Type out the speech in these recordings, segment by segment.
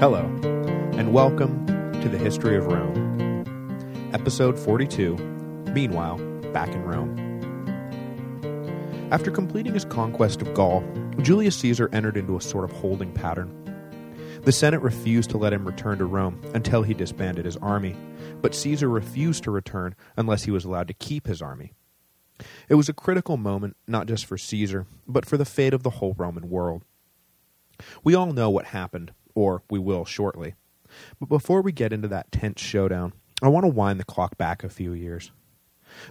Hello, and welcome to the History of Rome. Episode 42, Meanwhile, Back in Rome. After completing his conquest of Gaul, Julius Caesar entered into a sort of holding pattern. The Senate refused to let him return to Rome until he disbanded his army, but Caesar refused to return unless he was allowed to keep his army. It was a critical moment not just for Caesar, but for the fate of the whole Roman world. We all know what happened, or we will shortly. But before we get into that tense showdown, I want to wind the clock back a few years.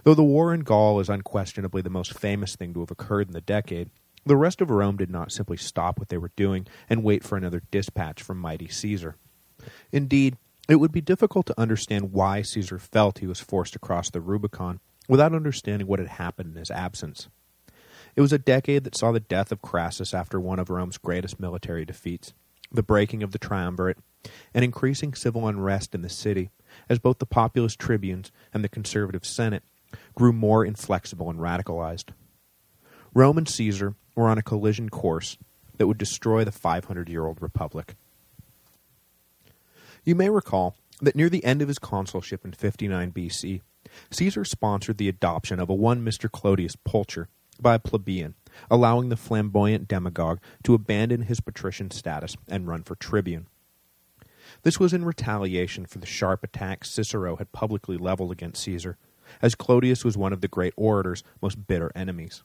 Though the war in Gaul is unquestionably the most famous thing to have occurred in the decade, the rest of Rome did not simply stop what they were doing and wait for another dispatch from mighty Caesar. Indeed, it would be difficult to understand why Caesar felt he was forced to cross the Rubicon without understanding what had happened in his absence. It was a decade that saw the death of Crassus after one of Rome's greatest military defeats, the breaking of the triumvirate, and increasing civil unrest in the city as both the populist tribunes and the conservative Senate grew more inflexible and radicalized. Rome and Caesar were on a collision course that would destroy the 500-year-old republic. You may recall that near the end of his consulship in 59 BC, Caesar sponsored the adoption of a one Mr. Clodius Pulcher by a plebeian, allowing the flamboyant demagogue to abandon his patrician status and run for tribune. This was in retaliation for the sharp attacks Cicero had publicly leveled against Caesar, as Clodius was one of the great orator's most bitter enemies.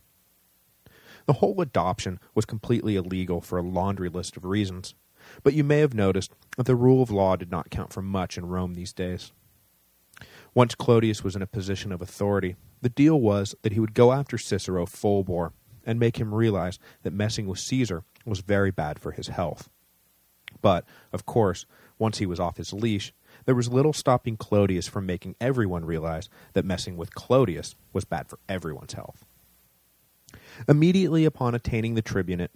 The whole adoption was completely illegal for a laundry list of reasons, but you may have noticed that the rule of law did not count for much in Rome these days. Once Clodius was in a position of authority, the deal was that he would go after Cicero full bore and make him realize that messing with Caesar was very bad for his health. But, of course, once he was off his leash, there was little stopping Clodius from making everyone realize that messing with Clodius was bad for everyone's health. Immediately upon attaining the tribunate,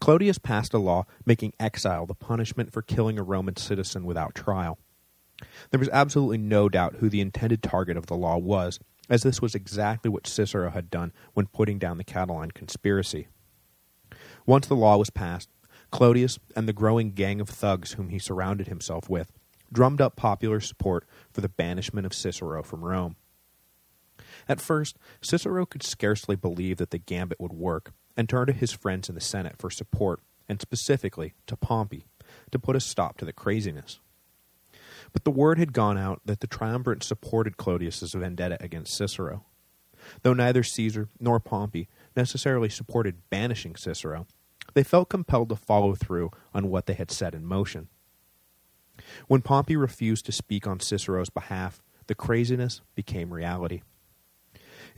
Clodius passed a law making exile the punishment for killing a Roman citizen without trial. There was absolutely no doubt who the intended target of the law was, as this was exactly what Cicero had done when putting down the Catiline conspiracy. Once the law was passed, Clodius and the growing gang of thugs whom he surrounded himself with drummed up popular support for the banishment of Cicero from Rome. At first, Cicero could scarcely believe that the gambit would work, and turned to his friends in the Senate for support, and specifically to Pompey, to put a stop to the craziness. But the word had gone out that the triumvirate supported Clodius's vendetta against Cicero. Though neither Caesar nor Pompey necessarily supported banishing Cicero, they felt compelled to follow through on what they had set in motion. When Pompey refused to speak on Cicero's behalf, the craziness became reality.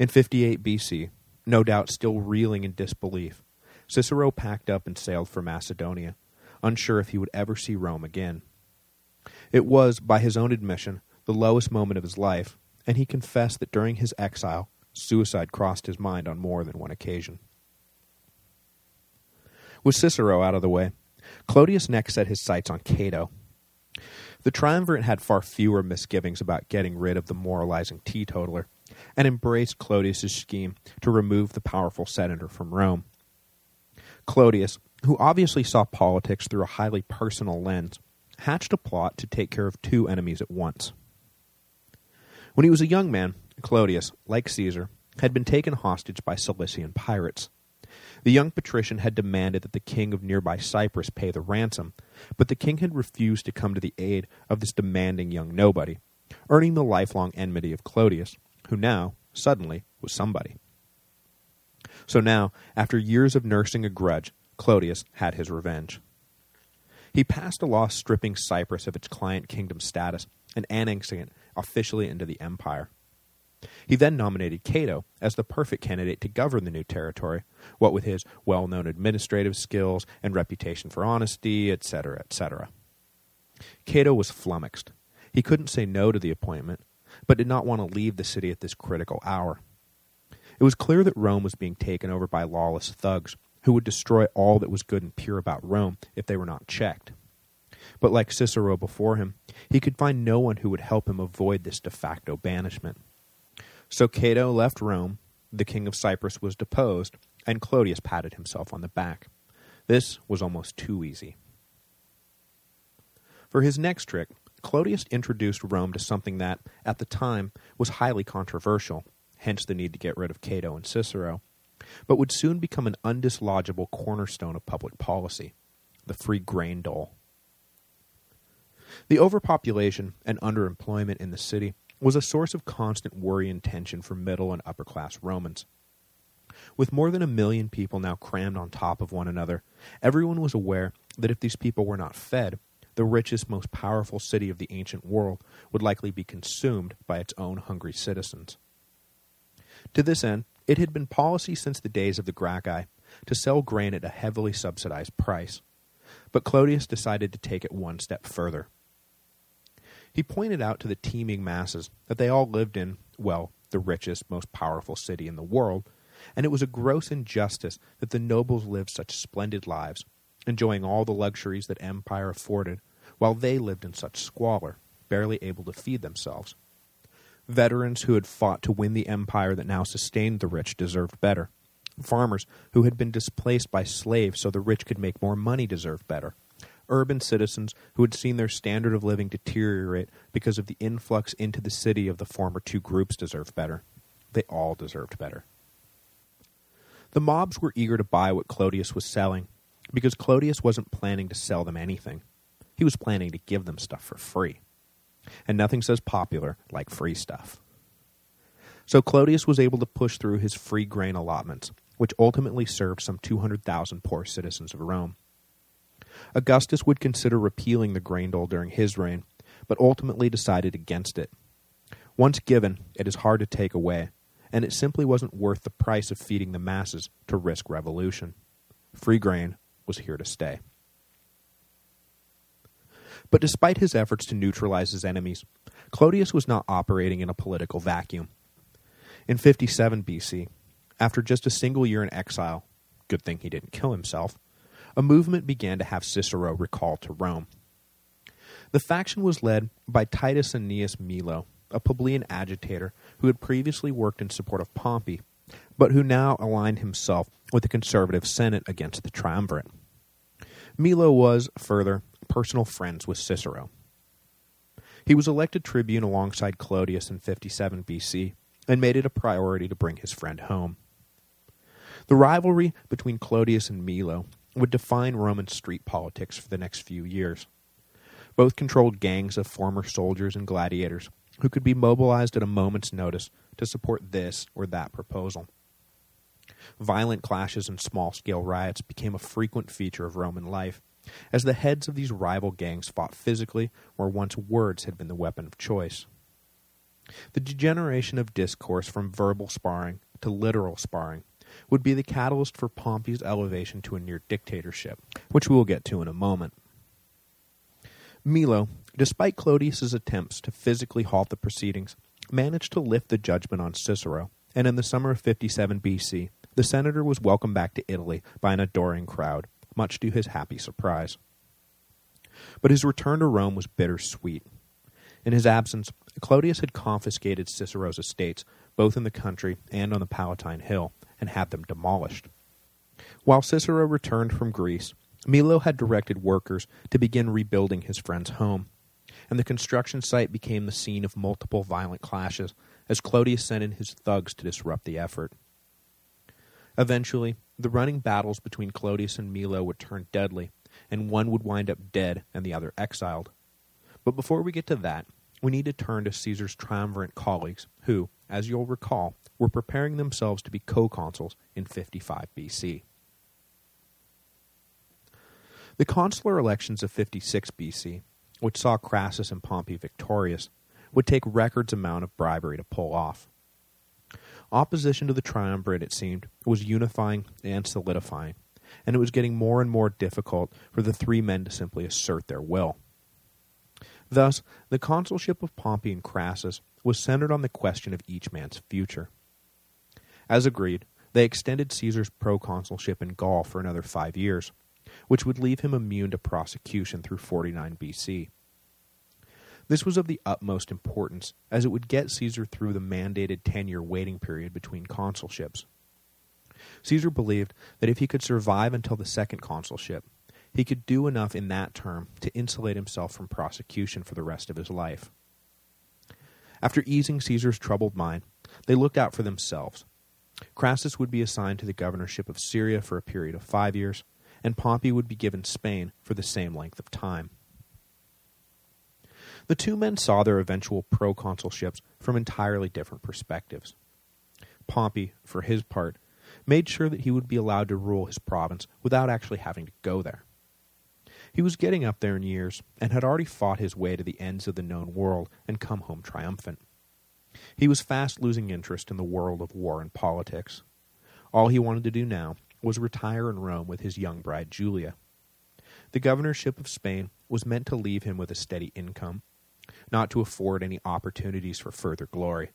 In 58 BC, no doubt still reeling in disbelief, Cicero packed up and sailed for Macedonia, unsure if he would ever see Rome again. It was, by his own admission, the lowest moment of his life, and he confessed that during his exile, suicide crossed his mind on more than one occasion. With Cicero out of the way, Clodius next set his sights on Cato. The triumvirate had far fewer misgivings about getting rid of the moralizing teetotaler, and embraced Clodius's scheme to remove the powerful senator from Rome. Clodius, who obviously saw politics through a highly personal lens, hatched a plot to take care of two enemies at once. When he was a young man, Clodius, like Caesar, had been taken hostage by Cilician pirates. The young patrician had demanded that the king of nearby Cyprus pay the ransom, but the king had refused to come to the aid of this demanding young nobody, earning the lifelong enmity of Clodius, who now, suddenly, was somebody. So now, after years of nursing a grudge, Clodius had his revenge. He passed a law stripping Cyprus of its client kingdom status and annexing it officially into the empire. He then nominated Cato as the perfect candidate to govern the new territory, what with his well-known administrative skills and reputation for honesty, etc., etc. Cato was flummoxed. He couldn't say no to the appointment, but did not want to leave the city at this critical hour. It was clear that Rome was being taken over by lawless thugs, who would destroy all that was good and pure about Rome if they were not checked. But like Cicero before him, he could find no one who would help him avoid this de facto banishment. So Cato left Rome, the king of Cyprus was deposed, and Clodius patted himself on the back. This was almost too easy. For his next trick, Clodius introduced Rome to something that, at the time, was highly controversial, hence the need to get rid of Cato and Cicero, but would soon become an undislogible cornerstone of public policy, the free grain dole. The overpopulation and underemployment in the city was a source of constant worry and tension for middle and upper-class Romans. With more than a million people now crammed on top of one another, everyone was aware that if these people were not fed, the richest, most powerful city of the ancient world would likely be consumed by its own hungry citizens. To this end, it had been policy since the days of the Gracchi to sell grain at a heavily subsidized price, but Clodius decided to take it one step further. He pointed out to the teeming masses that they all lived in, well, the richest, most powerful city in the world, and it was a gross injustice that the nobles lived such splendid lives, enjoying all the luxuries that empire afforded, while they lived in such squalor, barely able to feed themselves. Veterans who had fought to win the empire that now sustained the rich deserved better. Farmers who had been displaced by slaves so the rich could make more money deserved better. Urban citizens who had seen their standard of living deteriorate because of the influx into the city of the former two groups deserved better. They all deserved better. The mobs were eager to buy what Clodius was selling, because Clodius wasn't planning to sell them anything. He was planning to give them stuff for free and nothing says popular like free stuff. So Clodius was able to push through his free grain allotments, which ultimately served some 200,000 poor citizens of Rome. Augustus would consider repealing the grain dole during his reign, but ultimately decided against it. Once given, it is hard to take away, and it simply wasn't worth the price of feeding the masses to risk revolution. Free grain was here to stay. But despite his efforts to neutralize his enemies, Clodius was not operating in a political vacuum. In 57 BC, after just a single year in exile, good thing he didn't kill himself, a movement began to have Cicero recalled to Rome. The faction was led by Titus Annius Milo, a plebeian agitator who had previously worked in support of Pompey, but who now aligned himself with the conservative Senate against the triumvirate. Milo was, further, personal friends with Cicero. He was elected tribune alongside Clodius in 57 BC and made it a priority to bring his friend home. The rivalry between Clodius and Milo would define Roman street politics for the next few years. Both controlled gangs of former soldiers and gladiators who could be mobilized at a moment's notice to support this or that proposal. Violent clashes and small-scale riots became a frequent feature of Roman life, as the heads of these rival gangs fought physically where once words had been the weapon of choice. The degeneration of discourse from verbal sparring to literal sparring would be the catalyst for Pompey's elevation to a near dictatorship, which we will get to in a moment. Milo, despite Clodius's attempts to physically halt the proceedings, managed to lift the judgment on Cicero, and in the summer of 57 BC, the senator was welcomed back to Italy by an adoring crowd, much to his happy surprise. But his return to Rome was bittersweet. In his absence, Clodius had confiscated Cicero's estates, both in the country and on the Palatine Hill, and had them demolished. While Cicero returned from Greece, Milo had directed workers to begin rebuilding his friend's home, and the construction site became the scene of multiple violent clashes as Clodius sent in his thugs to disrupt the effort. Eventually, the running battles between Clodius and Milo would turn deadly, and one would wind up dead and the other exiled. But before we get to that, we need to turn to Caesar's triumvirate colleagues, who, as you'll recall, were preparing themselves to be co-consuls in 55 BC. The consular elections of 56 BC, which saw Crassus and Pompey victorious, would take records amount of bribery to pull off. Opposition to the triumvirate, it seemed, was unifying and solidifying, and it was getting more and more difficult for the three men to simply assert their will. Thus, the consulship of Pompey and Crassus was centered on the question of each man's future. As agreed, they extended Caesar's proconsulship in Gaul for another five years, which would leave him immune to prosecution through 49 BC. This was of the utmost importance, as it would get Caesar through the mandated 10-year waiting period between consulships. Caesar believed that if he could survive until the second consulship, he could do enough in that term to insulate himself from prosecution for the rest of his life. After easing Caesar's troubled mind, they looked out for themselves. Crassus would be assigned to the governorship of Syria for a period of five years, and Pompey would be given Spain for the same length of time. The two men saw their eventual proconsulships from entirely different perspectives. Pompey, for his part, made sure that he would be allowed to rule his province without actually having to go there. He was getting up there in years, and had already fought his way to the ends of the known world and come home triumphant. He was fast losing interest in the world of war and politics. All he wanted to do now was retire in Rome with his young bride Julia. The governorship of Spain was meant to leave him with a steady income, not to afford any opportunities for further glory.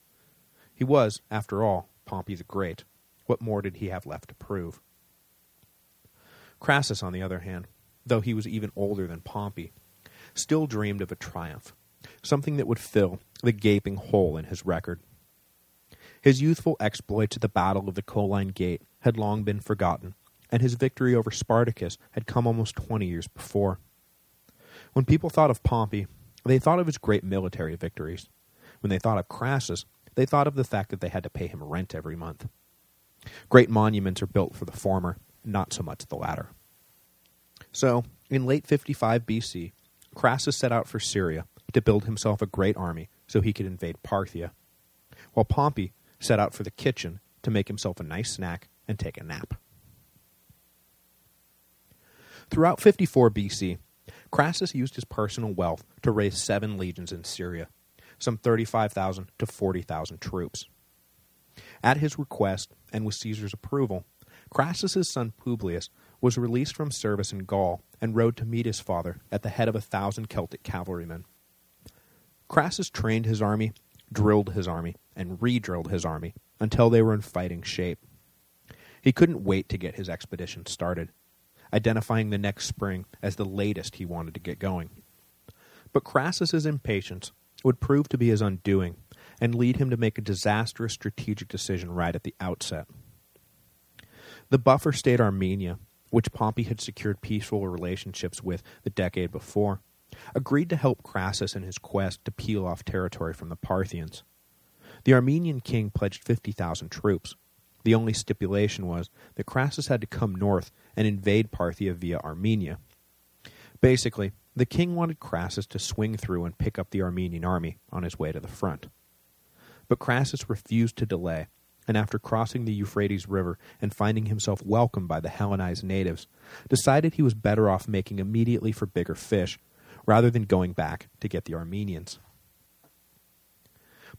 He was, after all, Pompey the Great. What more did he have left to prove? Crassus, on the other hand, though he was even older than Pompey, still dreamed of a triumph, something that would fill the gaping hole in his record. His youthful exploits at the Battle of the Colline Gate had long been forgotten, and his victory over Spartacus had come almost twenty years before. When people thought of Pompey, they thought of his great military victories. When they thought of Crassus, they thought of the fact that they had to pay him rent every month. Great monuments are built for the former, not so much the latter. So, in late 55 BC, Crassus set out for Syria to build himself a great army so he could invade Parthia, while Pompey set out for the kitchen to make himself a nice snack and take a nap. Throughout 54 BC, Crassus used his personal wealth to raise seven legions in Syria, some 35,000 to 40,000 troops. At his request, and with Caesar's approval, Crassus's son Publius was released from service in Gaul and rode to meet his father at the head of a thousand Celtic cavalrymen. Crassus trained his army, drilled his army, and re-drilled his army until they were in fighting shape. He couldn't wait to get his expedition started, identifying the next spring as the latest he wanted to get going. But Crassus's impatience would prove to be his undoing and lead him to make a disastrous strategic decision right at the outset. The buffer state Armenia which Pompey had secured peaceful relationships with the decade before, agreed to help Crassus in his quest to peel off territory from the Parthians. The Armenian king pledged 50,000 troops. The only stipulation was that Crassus had to come north and invade Parthia via Armenia. Basically, the king wanted Crassus to swing through and pick up the Armenian army on his way to the front. But Crassus refused to delay and after crossing the Euphrates River and finding himself welcomed by the Hellenized natives, decided he was better off making immediately for bigger fish, rather than going back to get the Armenians.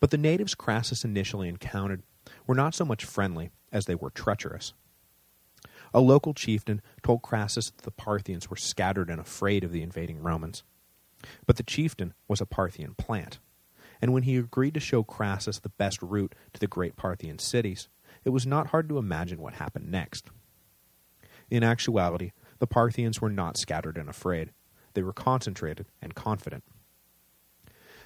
But the natives Crassus initially encountered were not so much friendly as they were treacherous. A local chieftain told Crassus that the Parthians were scattered and afraid of the invading Romans. But the chieftain was a Parthian plant, and when he agreed to show Crassus the best route to the great Parthian cities, it was not hard to imagine what happened next. In actuality, the Parthians were not scattered and afraid. They were concentrated and confident.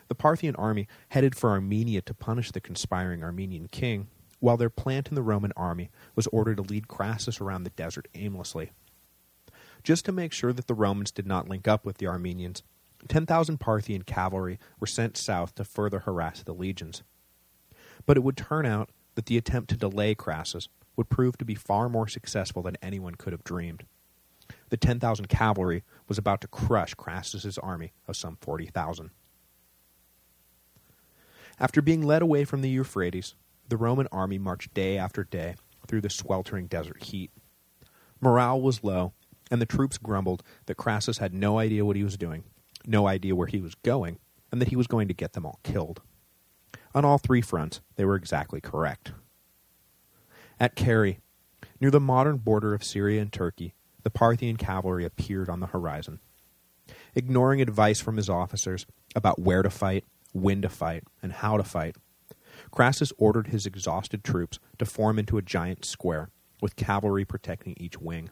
The Parthian army headed for Armenia to punish the conspiring Armenian king, while their plant in the Roman army was ordered to lead Crassus around the desert aimlessly. Just to make sure that the Romans did not link up with the Armenians, 10,000 Parthian cavalry were sent south to further harass the legions. But it would turn out that the attempt to delay Crassus would prove to be far more successful than anyone could have dreamed. The 10,000 cavalry was about to crush Crassus's army of some 40,000. After being led away from the Euphrates, the Roman army marched day after day through the sweltering desert heat. Morale was low, and the troops grumbled that Crassus had no idea what he was doing no idea where he was going, and that he was going to get them all killed. On all three fronts, they were exactly correct. At Carrhae, near the modern border of Syria and Turkey, the Parthian cavalry appeared on the horizon. Ignoring advice from his officers about where to fight, when to fight, and how to fight, Crassus ordered his exhausted troops to form into a giant square, with cavalry protecting each wing.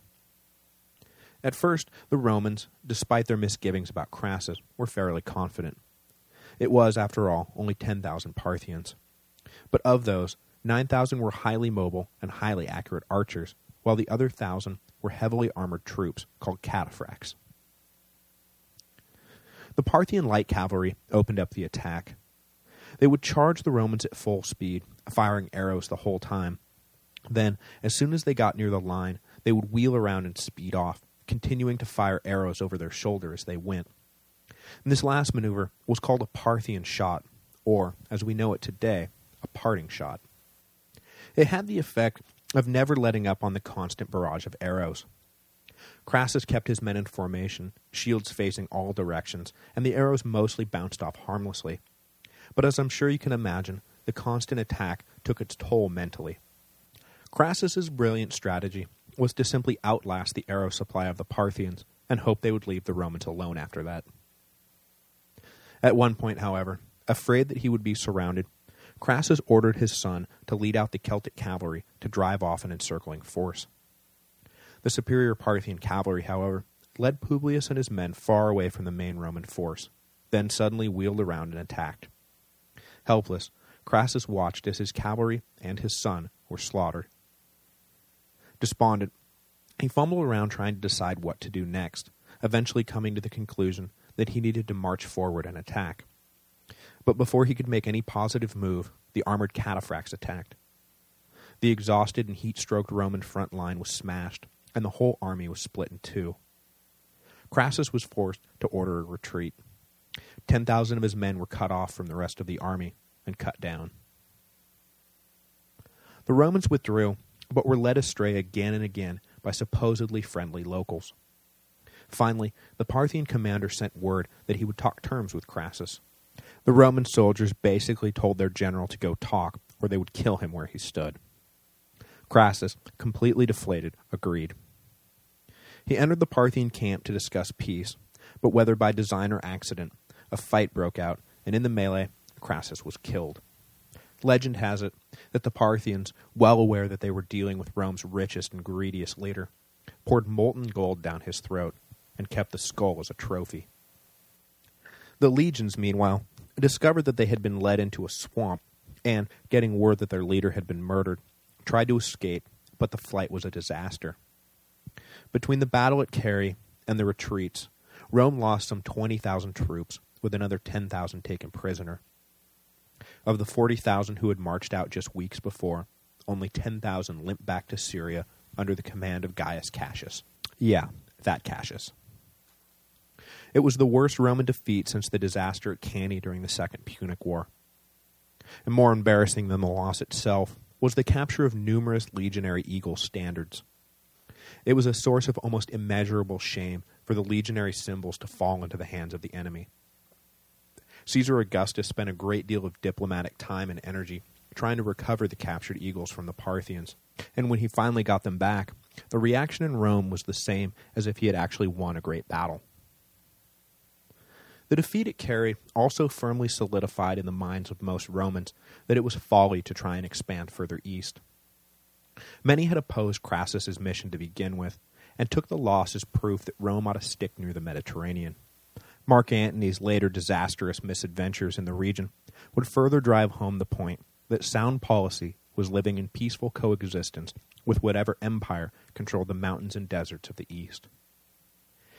At first, the Romans, despite their misgivings about Crassus, were fairly confident. It was, after all, only 10,000 Parthians. But of those, 9,000 were highly mobile and highly accurate archers, while the other 1,000 were heavily armored troops called cataphracts. The Parthian light cavalry opened up the attack. They would charge the Romans at full speed, firing arrows the whole time. Then, as soon as they got near the line, they would wheel around and speed off, continuing to fire arrows over their shoulder as they went. And this last maneuver was called a Parthian shot, or, as we know it today, a parting shot. It had the effect of never letting up on the constant barrage of arrows. Crassus kept his men in formation, shields facing all directions, and the arrows mostly bounced off harmlessly. But as I'm sure you can imagine, the constant attack took its toll mentally. Crassus's brilliant strategy was to simply outlast the arrow supply of the Parthians and hope they would leave the Romans alone after that. At one point, however, afraid that he would be surrounded, Crassus ordered his son to lead out the Celtic cavalry to drive off an encircling force. The superior Parthian cavalry, however, led Publius and his men far away from the main Roman force, then suddenly wheeled around and attacked. Helpless, Crassus watched as his cavalry and his son were slaughtered. Despondent, he fumbled around trying to decide what to do next, eventually coming to the conclusion that he needed to march forward and attack. But before he could make any positive move, the armored cataphracts attacked. The exhausted and heat-stroked Roman front line was smashed, and the whole army was split in two. Crassus was forced to order a retreat. Ten thousand of his men were cut off from the rest of the army and cut down. The Romans withdrew, but were led astray again and again by supposedly friendly locals. Finally, the Parthian commander sent word that he would talk terms with Crassus. The Roman soldiers basically told their general to go talk, or they would kill him where he stood. Crassus, completely deflated, agreed. He entered the Parthian camp to discuss peace, but whether by design or accident, a fight broke out, and in the melee, Crassus was killed. Legend has it that the Parthians, well aware that they were dealing with Rome's richest and greediest leader, poured molten gold down his throat and kept the skull as a trophy. The legions, meanwhile, discovered that they had been led into a swamp and, getting word that their leader had been murdered, tried to escape, but the flight was a disaster. Between the battle at Carrhae and the retreats, Rome lost some 20,000 troops, with another 10,000 taken prisoner. Of the 40,000 who had marched out just weeks before, only 10,000 limped back to Syria under the command of Gaius Cassius. Yeah, that Cassius. It was the worst Roman defeat since the disaster at Cannae during the Second Punic War. And more embarrassing than the loss itself was the capture of numerous legionary eagle standards. It was a source of almost immeasurable shame for the legionary symbols to fall into the hands of the enemy. Caesar Augustus spent a great deal of diplomatic time and energy trying to recover the captured eagles from the Parthians, and when he finally got them back, the reaction in Rome was the same as if he had actually won a great battle. The defeat at Carrhae also firmly solidified in the minds of most Romans that it was folly to try and expand further east. Many had opposed Crassus's mission to begin with, and took the loss as proof that Rome ought to stick near the Mediterranean. Mark Antony's later disastrous misadventures in the region would further drive home the point that sound policy was living in peaceful coexistence with whatever empire controlled the mountains and deserts of the East.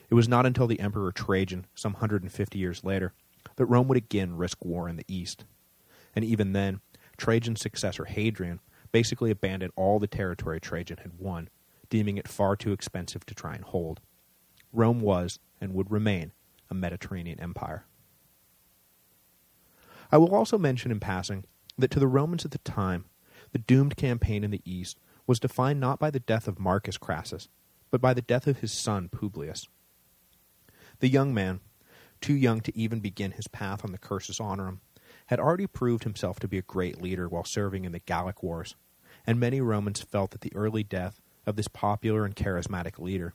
It was not until the Emperor Trajan, some 150 years later, that Rome would again risk war in the East. And even then, Trajan's successor Hadrian basically abandoned all the territory Trajan had won, deeming it far too expensive to try and hold. Rome was, and would remain, a Mediterranean empire. I will also mention in passing that to the Romans at the time, the doomed campaign in the east was defined not by the death of Marcus Crassus, but by the death of his son Publius. The young man, too young to even begin his path on the cursus honorum, had already proved himself to be a great leader while serving in the Gallic Wars, and many Romans felt that the early death of this popular and charismatic leader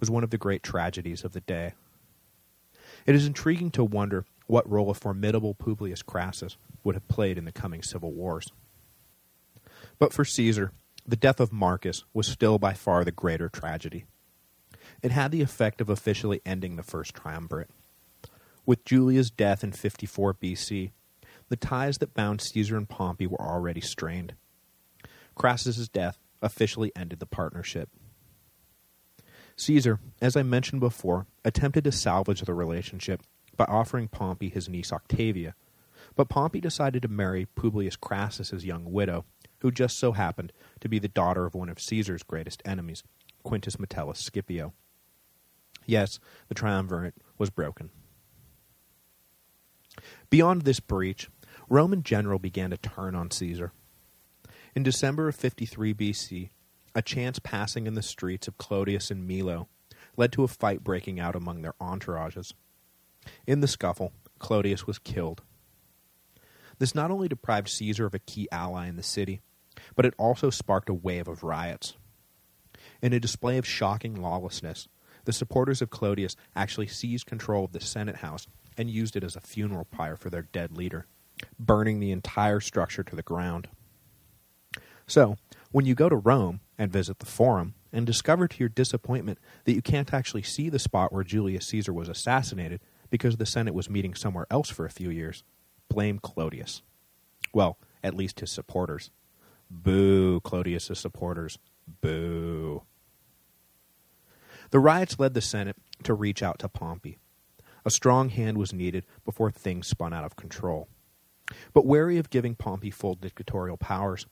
was one of the great tragedies of the day. It is intriguing to wonder what role a formidable Publius Crassus would have played in the coming civil wars. But for Caesar, the death of Marcus was still by far the greater tragedy. It had the effect of officially ending the First Triumvirate. With Julia's death in 54 BC, the ties that bound Caesar and Pompey were already strained. Crassus's death officially ended the partnership. Caesar, as I mentioned before, attempted to salvage the relationship by offering Pompey his niece Octavia, but Pompey decided to marry Publius Crassus's young widow, who just so happened to be the daughter of one of Caesar's greatest enemies, Quintus Metellus Scipio. Yes, the triumvirate was broken. Beyond this breach, Rome in general began to turn on Caesar. In December of 53 BC, a chance passing in the streets of Clodius and Milo led to a fight breaking out among their entourages. In the scuffle, Clodius was killed. This not only deprived Caesar of a key ally in the city, but it also sparked a wave of riots. In a display of shocking lawlessness, the supporters of Clodius actually seized control of the Senate House and used it as a funeral pyre for their dead leader, burning the entire structure to the ground. So, when you go to Rome and visit the Forum and discover to your disappointment that you can't actually see the spot where Julius Caesar was assassinated because the Senate was meeting somewhere else for a few years, blame Clodius. Well, at least his supporters. Boo, Clodius's supporters. Boo. The riots led the Senate to reach out to Pompey. A strong hand was needed before things spun out of control. But wary of giving Pompey full dictatorial powers,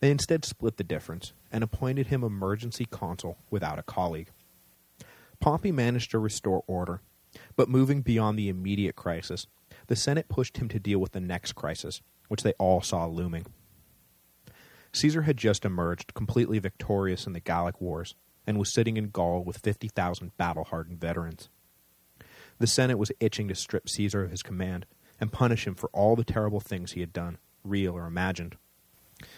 they instead split the difference and appointed him emergency consul without a colleague. Pompey managed to restore order, but moving beyond the immediate crisis, the Senate pushed him to deal with the next crisis, which they all saw looming. Caesar had just emerged completely victorious in the Gallic Wars and was sitting in Gaul with 50,000 battle-hardened veterans. The Senate was itching to strip Caesar of his command and punish him for all the terrible things he had done, real or imagined.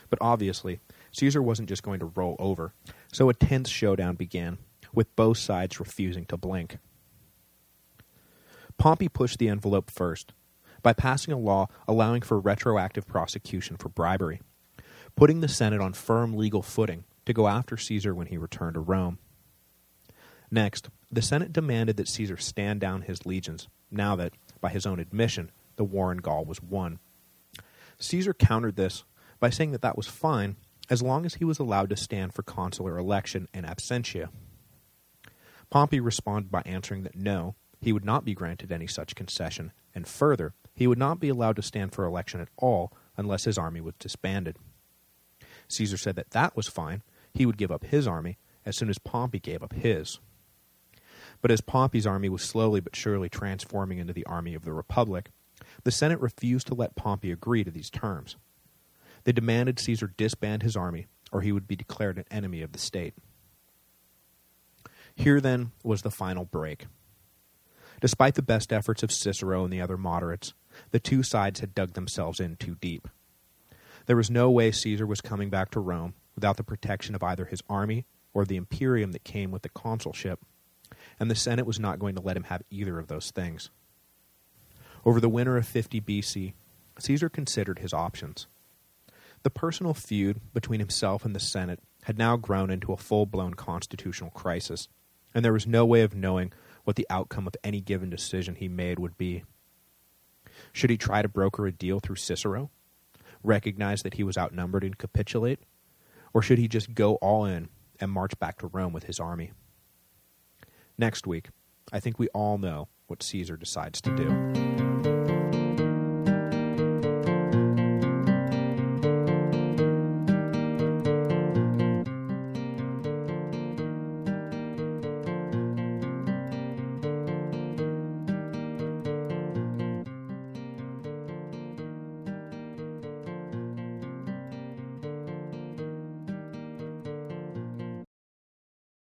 But obviously, Caesar wasn't just going to roll over, so a tense showdown began, with both sides refusing to blink. Pompey pushed the envelope first, by passing a law allowing for retroactive prosecution for bribery, putting the Senate on firm legal footing to go after Caesar when he returned to Rome. Next, the Senate demanded that Caesar stand down his legions, now that, by his own admission, the war in Gaul was won. Caesar countered this by saying that that was fine as long as he was allowed to stand for consular election in absentia. Pompey responded by answering that no, he would not be granted any such concession, and further, he would not be allowed to stand for election at all unless his army was disbanded. Caesar said that that was fine, he would give up his army as soon as Pompey gave up his. But as Pompey's army was slowly but surely transforming into the army of the Republic, the Senate refused to let Pompey agree to these terms. They demanded Caesar disband his army, or he would be declared an enemy of the state. Here, then, was the final break. Despite the best efforts of Cicero and the other moderates, the two sides had dug themselves in too deep. There was no way Caesar was coming back to Rome without the protection of either his army or the imperium that came with the consulship, and the Senate was not going to let him have either of those things. Over the winter of 50 BC, Caesar considered his options. The personal feud between himself and the Senate had now grown into a full-blown constitutional crisis, and there was no way of knowing what the outcome of any given decision he made would be. Should he try to broker a deal through Cicero? Recognize that he was outnumbered and capitulate? Or should he just go all in and march back to Rome with his army? Next week, I think we all know what Caesar decides to do.